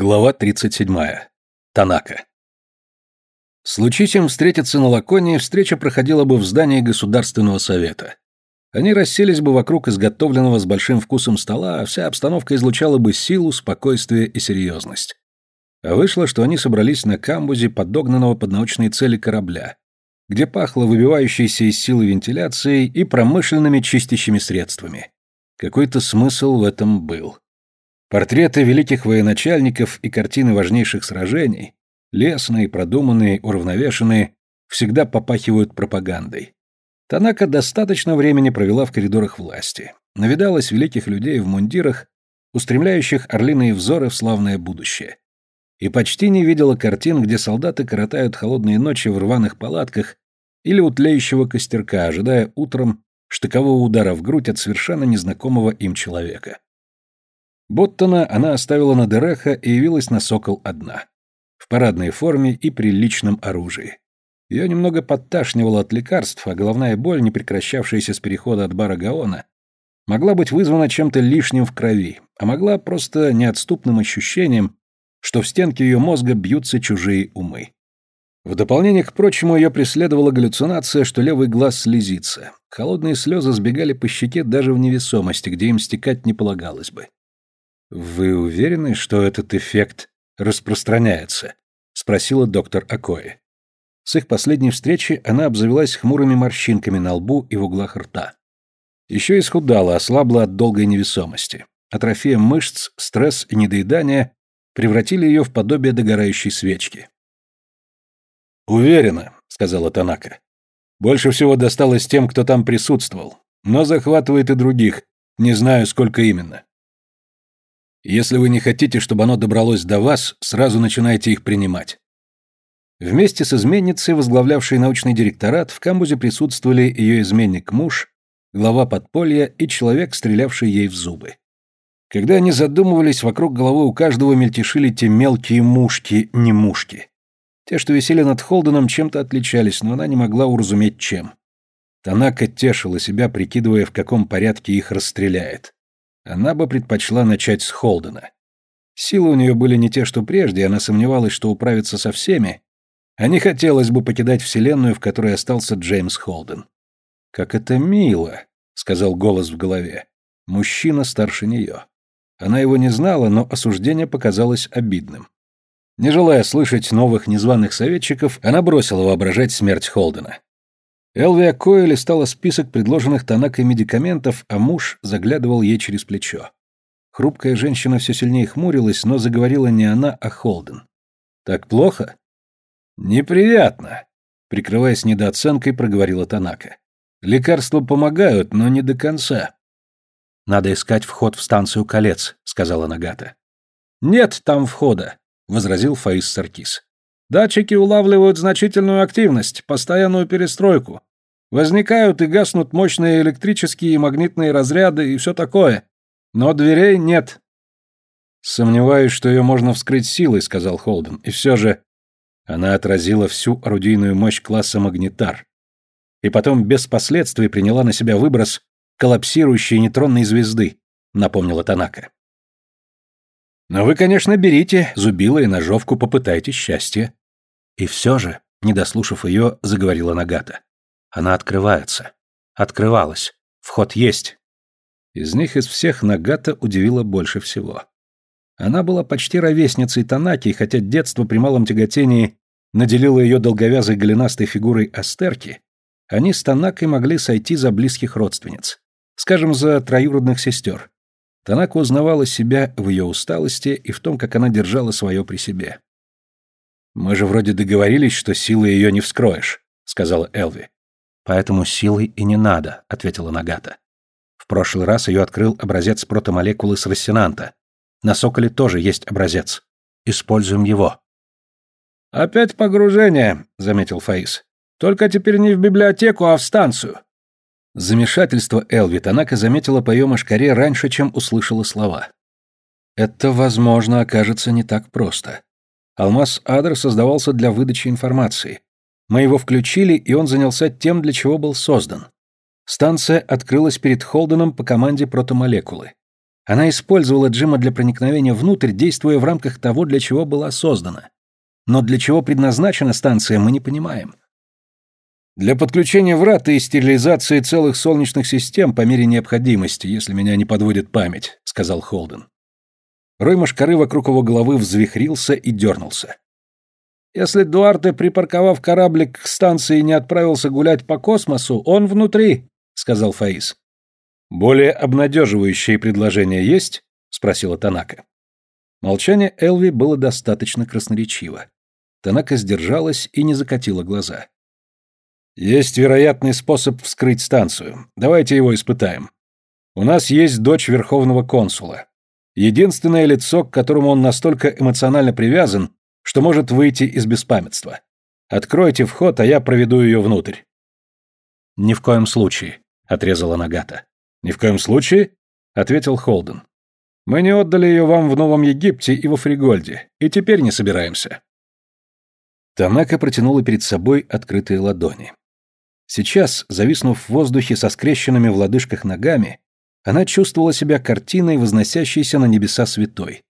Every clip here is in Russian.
Глава 37. Танака. Случись им встретиться на Лаконии, встреча проходила бы в здании Государственного совета. Они расселись бы вокруг изготовленного с большим вкусом стола, а вся обстановка излучала бы силу, спокойствие и серьезность. А вышло, что они собрались на камбузе, подогнанного под научные цели корабля, где пахло выбивающейся из силы вентиляцией и промышленными чистящими средствами. Какой-то смысл в этом был. Портреты великих военачальников и картины важнейших сражений, лесные, продуманные, уравновешенные, всегда попахивают пропагандой. Танака достаточно времени провела в коридорах власти, навидалась великих людей в мундирах, устремляющих орлиные взоры в славное будущее. И почти не видела картин, где солдаты коротают холодные ночи в рваных палатках или у тлеющего костерка, ожидая утром штыкового удара в грудь от совершенно незнакомого им человека. Боттона она оставила на Дереха и явилась на Сокол одна. В парадной форме и при личном оружии. Ее немного подташнивало от лекарств, а головная боль, не прекращавшаяся с перехода от бара Гаона, могла быть вызвана чем-то лишним в крови, а могла просто неотступным ощущением, что в стенке ее мозга бьются чужие умы. В дополнение к прочему ее преследовала галлюцинация, что левый глаз слезится. Холодные слезы сбегали по щеке даже в невесомости, где им стекать не полагалось бы. «Вы уверены, что этот эффект распространяется?» — спросила доктор Акои. С их последней встречи она обзавелась хмурыми морщинками на лбу и в углах рта. Еще исхудала, ослабла от долгой невесомости. Атрофия мышц, стресс и недоедание превратили ее в подобие догорающей свечки. «Уверена», — сказала Танака. «Больше всего досталось тем, кто там присутствовал, но захватывает и других, не знаю, сколько именно. Если вы не хотите, чтобы оно добралось до вас, сразу начинайте их принимать. Вместе с изменницей, возглавлявшей научный директорат, в камбузе присутствовали ее изменник-муж, глава подполья и человек, стрелявший ей в зубы. Когда они задумывались, вокруг головы у каждого мельтешили те мелкие мушки, не мушки. Те, что висели над Холденом, чем-то отличались, но она не могла уразуметь, чем. Танака тешила себя, прикидывая, в каком порядке их расстреляет. Она бы предпочла начать с Холдена. Силы у нее были не те, что прежде, она сомневалась, что управится со всеми, а не хотелось бы покидать вселенную, в которой остался Джеймс Холден. «Как это мило», — сказал голос в голове. Мужчина старше нее. Она его не знала, но осуждение показалось обидным. Не желая слышать новых незваных советчиков, она бросила воображать смерть Холдена. Элвия Коэ листала список предложенных Танакой медикаментов, а муж заглядывал ей через плечо. Хрупкая женщина все сильнее хмурилась, но заговорила не она, а Холден. «Так плохо?» «Неприятно», — прикрываясь недооценкой, проговорила Танака. «Лекарства помогают, но не до конца». «Надо искать вход в станцию колец», — сказала Нагата. «Нет там входа», — возразил Фаис Саркис. «Датчики улавливают значительную активность, постоянную перестройку. Возникают и гаснут мощные электрические и магнитные разряды и все такое. Но дверей нет. Сомневаюсь, что ее можно вскрыть силой, сказал Холден. И все же она отразила всю орудийную мощь класса магнитар. И потом без последствий приняла на себя выброс коллапсирующей нейтронной звезды, напомнила Танака. Но вы, конечно, берите зубило и ножовку, попытайте счастье. И все же, не дослушав ее, заговорила Нагата. Она открывается. Открывалась. Вход есть. Из них из всех Нагата удивила больше всего. Она была почти ровесницей Танаки, хотя детство при малом тяготении наделило ее долговязой голенастой фигурой Астерки, они с Танакой могли сойти за близких родственниц. Скажем, за троюродных сестер. Танака узнавала себя в ее усталости и в том, как она держала свое при себе. «Мы же вроде договорились, что силой ее не вскроешь», — сказала Элви. «Поэтому силой и не надо», — ответила Нагата. В прошлый раз ее открыл образец протомолекулы с рассенанта. На Соколе тоже есть образец. Используем его. «Опять погружение», — заметил Фаис. «Только теперь не в библиотеку, а в станцию». Замешательство Элви Танака заметила по ее машкаре раньше, чем услышала слова. «Это, возможно, окажется не так просто. Алмаз Адр создавался для выдачи информации. Мы его включили, и он занялся тем, для чего был создан. Станция открылась перед Холденом по команде протомолекулы. Она использовала Джима для проникновения внутрь, действуя в рамках того, для чего была создана. Но для чего предназначена станция, мы не понимаем. Для подключения врат и стерилизации целых солнечных систем по мере необходимости, если меня не подводит память, сказал Холден. Рой Машкары вокруг его головы взвихрился и дернулся. Если Дуарте, припарковав кораблик к станции, не отправился гулять по космосу, он внутри, сказал Фаис. Более обнадеживающие предложения есть? спросила Танака. Молчание Элви было достаточно красноречиво. Танака сдержалась и не закатила глаза. Есть вероятный способ вскрыть станцию. Давайте его испытаем. У нас есть дочь верховного консула. Единственное лицо, к которому он настолько эмоционально привязан, что может выйти из беспамятства. Откройте вход, а я проведу ее внутрь. Ни в коем случае, отрезала Нагата. Ни в коем случае, ответил Холден. Мы не отдали ее вам в Новом Египте и во Фригольде, и теперь не собираемся. Танака протянула перед собой открытые ладони. Сейчас, зависнув в воздухе со скрещенными в лодыжках ногами, она чувствовала себя картиной, возносящейся на небеса святой.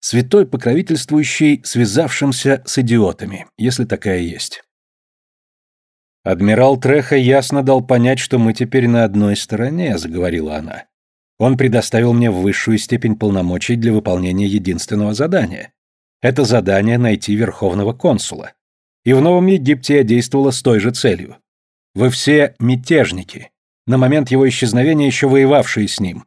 Святой, покровительствующий связавшимся с идиотами, если такая есть. «Адмирал Треха ясно дал понять, что мы теперь на одной стороне», — заговорила она. «Он предоставил мне высшую степень полномочий для выполнения единственного задания. Это задание — найти верховного консула. И в Новом Египте я действовала с той же целью. Вы все мятежники, на момент его исчезновения еще воевавшие с ним.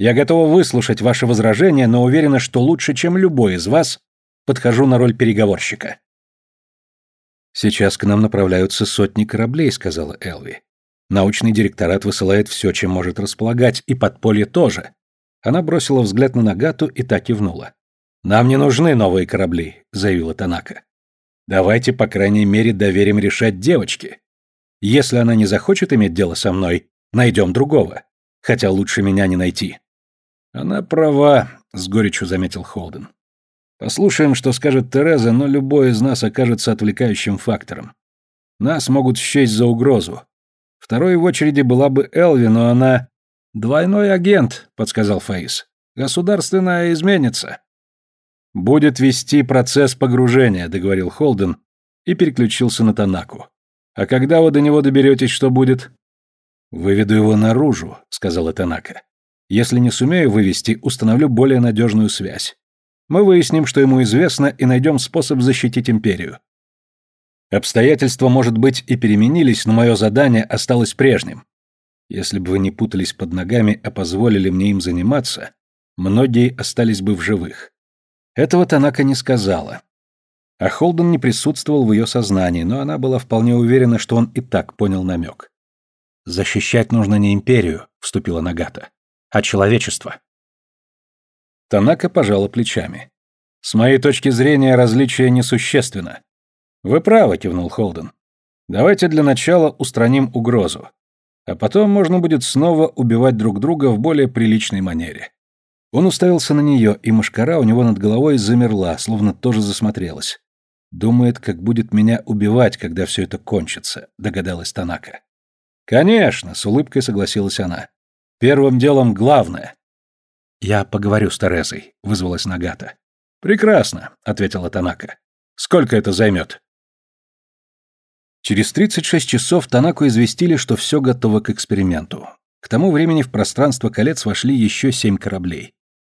Я готова выслушать ваши возражения, но уверена, что лучше, чем любой из вас, подхожу на роль переговорщика. Сейчас к нам направляются сотни кораблей, сказала Элви. Научный директорат высылает все, чем может располагать, и подполье тоже. Она бросила взгляд на Нагату и так кивнула. Нам не нужны новые корабли, заявила Танака. Давайте, по крайней мере, доверим решать девочке. Если она не захочет иметь дело со мной, найдем другого. Хотя лучше меня не найти. Она права, с горечью заметил Холден. Послушаем, что скажет Тереза, но любой из нас окажется отвлекающим фактором. Нас могут счесть за угрозу. Второй в очереди была бы Элви, но она... «Двойной агент», — подсказал Фаис. «Государственная изменится». «Будет вести процесс погружения», — договорил Холден и переключился на Танаку. А когда вы до него доберетесь, что будет? Выведу его наружу, сказала Танака. Если не сумею вывести, установлю более надежную связь. Мы выясним, что ему известно, и найдем способ защитить империю. Обстоятельства, может быть, и переменились, но мое задание осталось прежним. Если бы вы не путались под ногами, а позволили мне им заниматься, многие остались бы в живых. Этого Танака не сказала. А Холден не присутствовал в ее сознании, но она была вполне уверена, что он и так понял намек. «Защищать нужно не империю», — вступила Нагата, — «а человечество». Танака пожала плечами. «С моей точки зрения, различие несущественно». «Вы правы», — кивнул Холден. «Давайте для начала устраним угрозу. А потом можно будет снова убивать друг друга в более приличной манере». Он уставился на нее, и мошкара у него над головой замерла, словно тоже засмотрелась. Думает, как будет меня убивать, когда все это кончится, догадалась Танака. Конечно, с улыбкой согласилась она. Первым делом главное. Я поговорю с Терезой, вызвалась Нагата. Прекрасно, ответила Танака. Сколько это займет? Через 36 часов Танаку известили, что все готово к эксперименту. К тому времени в пространство колец вошли еще семь кораблей.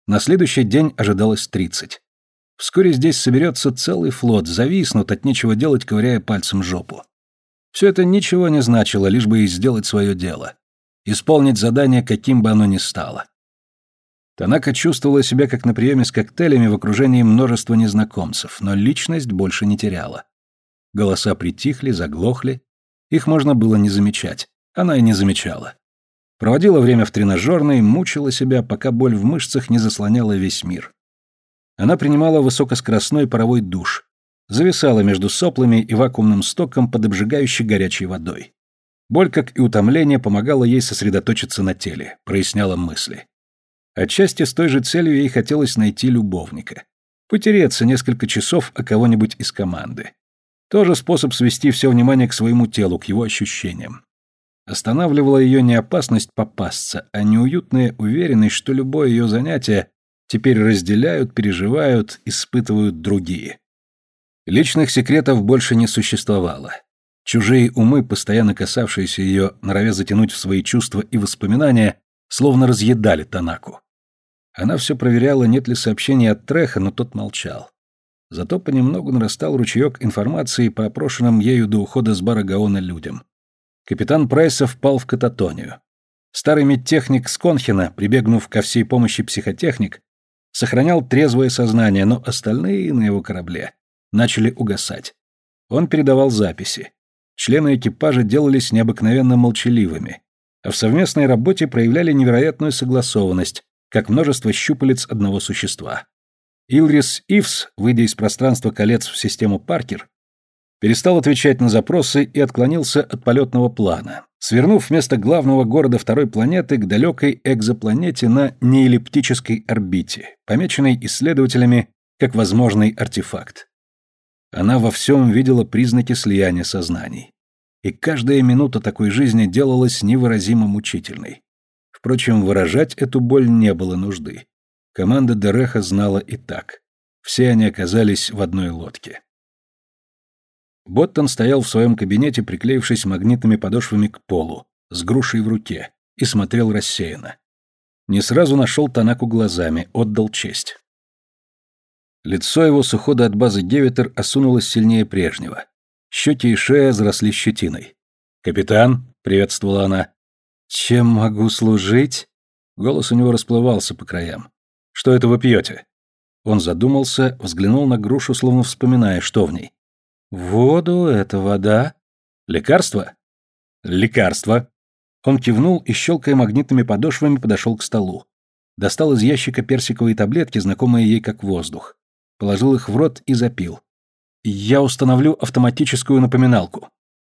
На следующий день ожидалось 30. Вскоре здесь соберется целый флот, зависнут от нечего делать, ковыряя пальцем жопу. Все это ничего не значило, лишь бы и сделать свое дело. Исполнить задание, каким бы оно ни стало. Танака чувствовала себя как на приеме с коктейлями в окружении множества незнакомцев, но личность больше не теряла. Голоса притихли, заглохли. Их можно было не замечать. Она и не замечала. Проводила время в тренажерной, мучила себя, пока боль в мышцах не заслоняла весь мир. Она принимала высокоскоростной паровой душ, зависала между соплами и вакуумным стоком под обжигающей горячей водой. Боль, как и утомление, помогала ей сосредоточиться на теле, проясняла мысли. Отчасти с той же целью ей хотелось найти любовника. Потереться несколько часов о кого-нибудь из команды. Тоже способ свести все внимание к своему телу, к его ощущениям. Останавливала ее не опасность попасться, а неуютная уверенность, что любое ее занятие теперь разделяют, переживают, испытывают другие. Личных секретов больше не существовало. Чужие умы, постоянно касавшиеся ее, норовя затянуть в свои чувства и воспоминания, словно разъедали Танаку. Она все проверяла, нет ли сообщений от Треха, но тот молчал. Зато понемногу нарастал ручеек информации по опрошенным ею до ухода с бара Гаона людям. Капитан Прайса впал в кататонию. Старый медтехник Сконхина, прибегнув ко всей помощи психотехник, сохранял трезвое сознание, но остальные на его корабле начали угасать. Он передавал записи. Члены экипажа делались необыкновенно молчаливыми, а в совместной работе проявляли невероятную согласованность, как множество щупалец одного существа. Илрис Ивс, выйдя из пространства колец в систему Паркер, перестал отвечать на запросы и отклонился от полетного плана, свернув вместо главного города второй планеты к далекой экзопланете на неэллиптической орбите, помеченной исследователями как возможный артефакт. Она во всем видела признаки слияния сознаний. И каждая минута такой жизни делалась невыразимо мучительной. Впрочем, выражать эту боль не было нужды. Команда Дереха знала и так. Все они оказались в одной лодке. Боттон стоял в своем кабинете, приклеившись магнитными подошвами к полу, с грушей в руке, и смотрел рассеянно. Не сразу нашел Танаку глазами, отдал честь. Лицо его с ухода от базы Гевитер осунулось сильнее прежнего. Щеки и шея заросли щетиной. «Капитан», — приветствовала она. «Чем могу служить?» Голос у него расплывался по краям. «Что это вы пьете?» Он задумался, взглянул на грушу, словно вспоминая, что в ней. «Воду — это вода». «Лекарство?» «Лекарство». Он кивнул и, щелкая магнитными подошвами, подошел к столу. Достал из ящика персиковые таблетки, знакомые ей как воздух. Положил их в рот и запил. «Я установлю автоматическую напоминалку».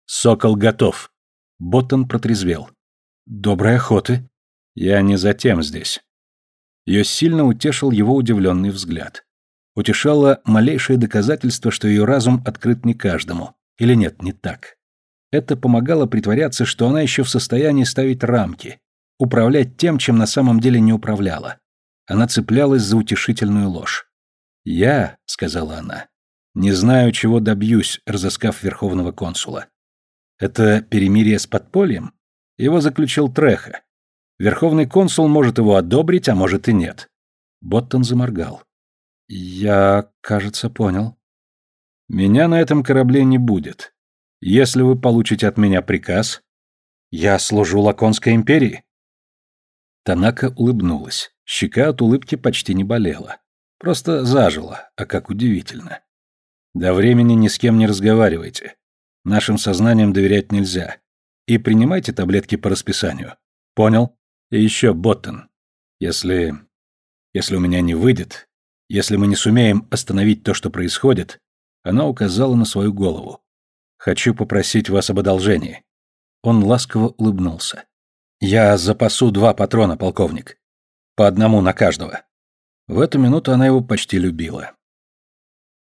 «Сокол готов». Боттон протрезвел. «Доброй охоты». «Я не затем здесь». Ее сильно утешил его удивленный взгляд утешало малейшее доказательство, что ее разум открыт не каждому. Или нет, не так. Это помогало притворяться, что она еще в состоянии ставить рамки, управлять тем, чем на самом деле не управляла. Она цеплялась за утешительную ложь. «Я», — сказала она, — «не знаю, чего добьюсь, разыскав верховного консула. Это перемирие с подпольем? Его заключил Треха. Верховный консул может его одобрить, а может и нет». Боттон заморгал. Я, кажется, понял. Меня на этом корабле не будет. Если вы получите от меня приказ, я служу Лаконской империи. Танака улыбнулась. Щека от улыбки почти не болела. Просто зажила, а как удивительно. До времени ни с кем не разговаривайте. Нашим сознанием доверять нельзя. И принимайте таблетки по расписанию. Понял? И еще, Боттон. Если... Если у меня не выйдет, если мы не сумеем остановить то, что происходит, она указала на свою голову. Хочу попросить вас об одолжении. Он ласково улыбнулся. Я запасу два патрона, полковник. По одному на каждого. В эту минуту она его почти любила.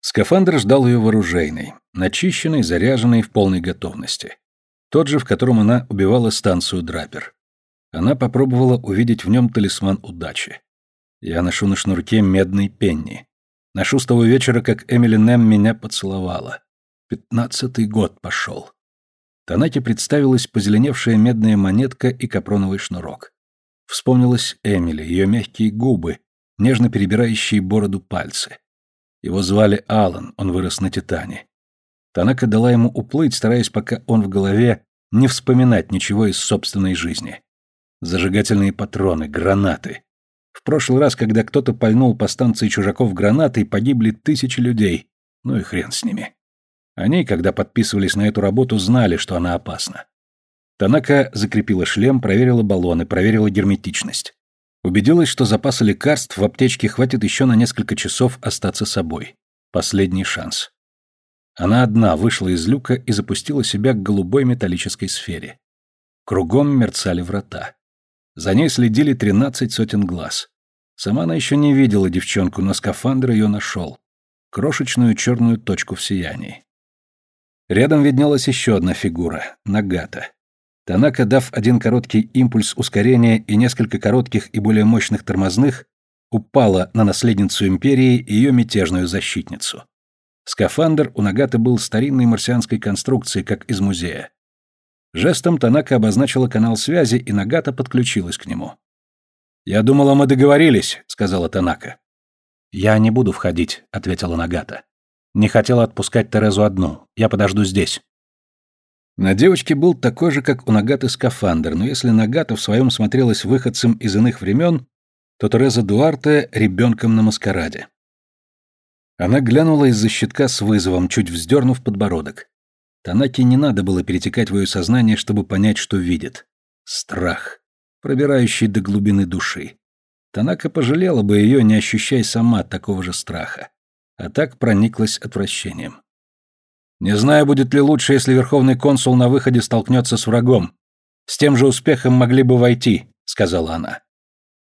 Скафандр ждал ее вооружейный, начищенный, заряженный в полной готовности. Тот же, в котором она убивала станцию Драпер. Она попробовала увидеть в нем талисман удачи. Я ношу на шнурке медный пенни. Ношу с того вечера, как Эмили Нэм меня поцеловала. Пятнадцатый год пошел. Танаке представилась позеленевшая медная монетка и капроновый шнурок. Вспомнилась Эмили, ее мягкие губы, нежно перебирающие бороду пальцы. Его звали Алан, он вырос на Титане. Танака дала ему уплыть, стараясь, пока он в голове, не вспоминать ничего из собственной жизни. Зажигательные патроны, гранаты. В прошлый раз, когда кто-то пальнул по станции чужаков гранатой, погибли тысячи людей. Ну и хрен с ними. Они, когда подписывались на эту работу, знали, что она опасна. Танака закрепила шлем, проверила баллоны, проверила герметичность. Убедилась, что запаса лекарств в аптечке хватит еще на несколько часов остаться собой. Последний шанс. Она одна вышла из люка и запустила себя к голубой металлической сфере. Кругом мерцали врата. За ней следили тринадцать сотен глаз. Сама она еще не видела девчонку, но скафандр ее нашел. Крошечную черную точку в сиянии. Рядом виднелась еще одна фигура — Нагата. Танака, дав один короткий импульс ускорения и несколько коротких и более мощных тормозных, упала на наследницу империи и ее мятежную защитницу. Скафандр у Нагата был старинной марсианской конструкции, как из музея. Жестом Танака обозначила канал связи, и Нагата подключилась к нему. «Я думала, мы договорились», — сказала Танака. «Я не буду входить», — ответила Нагата. «Не хотела отпускать Терезу одну. Я подожду здесь». На девочке был такой же, как у Нагаты, скафандр, но если Нагата в своем смотрелась выходцем из иных времен, то Тереза Дуарте — ребенком на маскараде. Она глянула из-за щитка с вызовом, чуть вздернув подбородок. Танаке не надо было перетекать в ее сознание, чтобы понять, что видит. Страх, пробирающий до глубины души. Танака пожалела бы ее, не ощущая сама такого же страха. А так прониклась отвращением. Не знаю, будет ли лучше, если верховный консул на выходе столкнется с врагом. С тем же успехом могли бы войти, сказала она.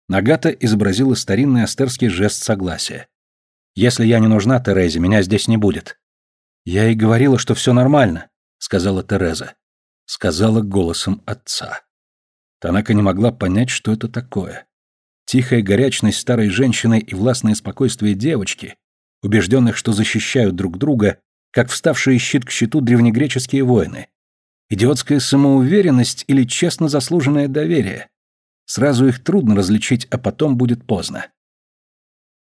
Нагата изобразила старинный астерский жест согласия. Если я не нужна Терезе, меня здесь не будет. Я и говорила, что все нормально, сказала Тереза. Сказала голосом отца. Танака не могла понять, что это такое. Тихая горячность старой женщины и властное спокойствие девочки, убежденных, что защищают друг друга, как вставшие щит к щиту древнегреческие воины. Идиотская самоуверенность или честно заслуженное доверие. Сразу их трудно различить, а потом будет поздно.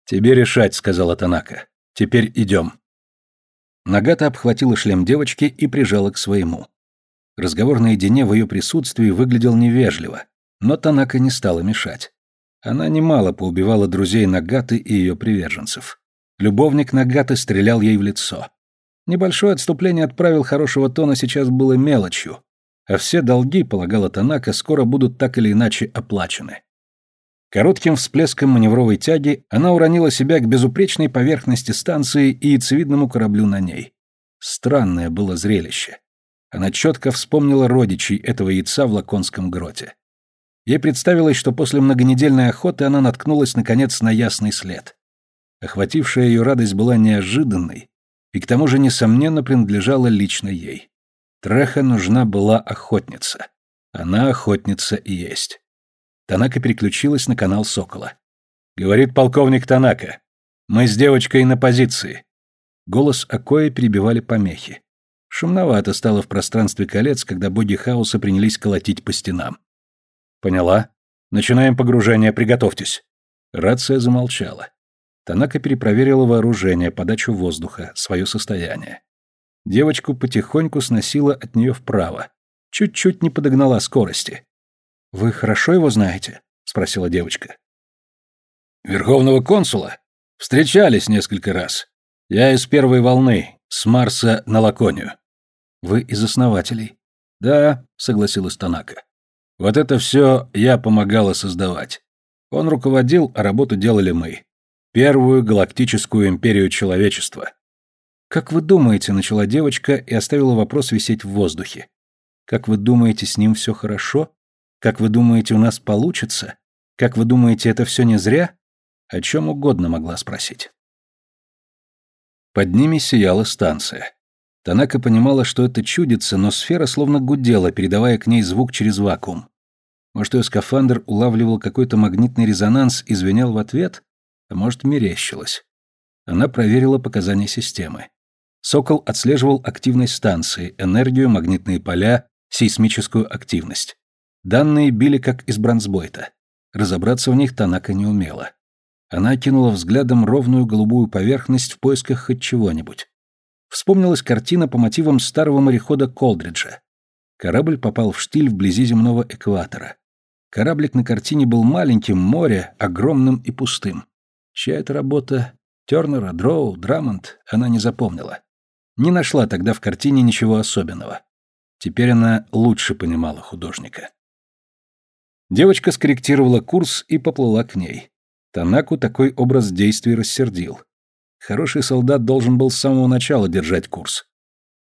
«Тебе решать», — сказала Танака. «Теперь идем». Нагата обхватила шлем девочки и прижала к своему. Разговор наедине в ее присутствии выглядел невежливо, но Танака не стала мешать. Она немало поубивала друзей Нагаты и ее приверженцев. Любовник Нагаты стрелял ей в лицо. Небольшое отступление от правил хорошего тона сейчас было мелочью, а все долги, полагала Танака, скоро будут так или иначе оплачены. Коротким всплеском маневровой тяги она уронила себя к безупречной поверхности станции и яйцевидному кораблю на ней. Странное было зрелище. Она четко вспомнила родичей этого яйца в Лаконском гроте. Ей представилось, что после многонедельной охоты она наткнулась, наконец, на ясный след. Охватившая ее радость была неожиданной, и к тому же, несомненно, принадлежала лично ей. Треха нужна была охотница. Она охотница и есть. Танака переключилась на канал Сокола. «Говорит полковник Танака. Мы с девочкой на позиции». Голос Акоя перебивали помехи. Шумновато стало в пространстве колец, когда боги хаоса принялись колотить по стенам. «Поняла. Начинаем погружение, приготовьтесь». Рация замолчала. Танака перепроверила вооружение, подачу воздуха, свое состояние. Девочку потихоньку сносила от нее вправо. Чуть-чуть не подогнала скорости. «Вы хорошо его знаете?» — спросила девочка. «Верховного консула? Встречались несколько раз. Я из первой волны, с Марса на Лаконию». «Вы из основателей?» «Да», — согласилась Танака. «Вот это все я помогала создавать. Он руководил, а работу делали мы. Первую галактическую империю человечества. «Как вы думаете?» — начала девочка и оставила вопрос висеть в воздухе. «Как вы думаете, с ним все хорошо? Как вы думаете, у нас получится? Как вы думаете, это все не зря?» О чем угодно могла спросить. Под ними сияла станция. Танака понимала, что это чудится, но сфера словно гудела, передавая к ней звук через вакуум. Может, ее скафандр улавливал какой-то магнитный резонанс и звенел в ответ? А может, мерещилось. Она проверила показания системы. Сокол отслеживал активность станции, энергию, магнитные поля, сейсмическую активность. Данные били как из бронзбойта. Разобраться в них Танака не умела. Она окинула взглядом ровную голубую поверхность в поисках хоть чего-нибудь. Вспомнилась картина по мотивам старого морехода Колдриджа. Корабль попал в штиль вблизи земного экватора. Кораблик на картине был маленьким, море огромным и пустым. Чья это работа? Тернера, Дроу, Драмонт? Она не запомнила. Не нашла тогда в картине ничего особенного. Теперь она лучше понимала художника. Девочка скорректировала курс и поплыла к ней. Танаку такой образ действий рассердил. Хороший солдат должен был с самого начала держать курс.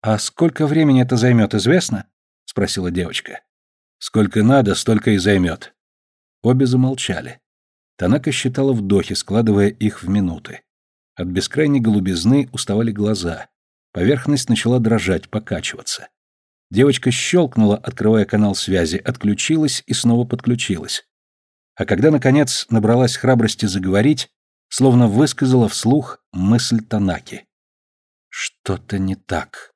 «А сколько времени это займет, известно?» — спросила девочка. «Сколько надо, столько и займет». Обе замолчали. Танака считала вдохи, складывая их в минуты. От бескрайней голубизны уставали глаза. Поверхность начала дрожать, покачиваться. Девочка щелкнула, открывая канал связи, отключилась и снова подключилась. А когда, наконец, набралась храбрости заговорить, словно высказала вслух мысль Танаки. Что-то не так.